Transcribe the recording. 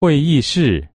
会议室。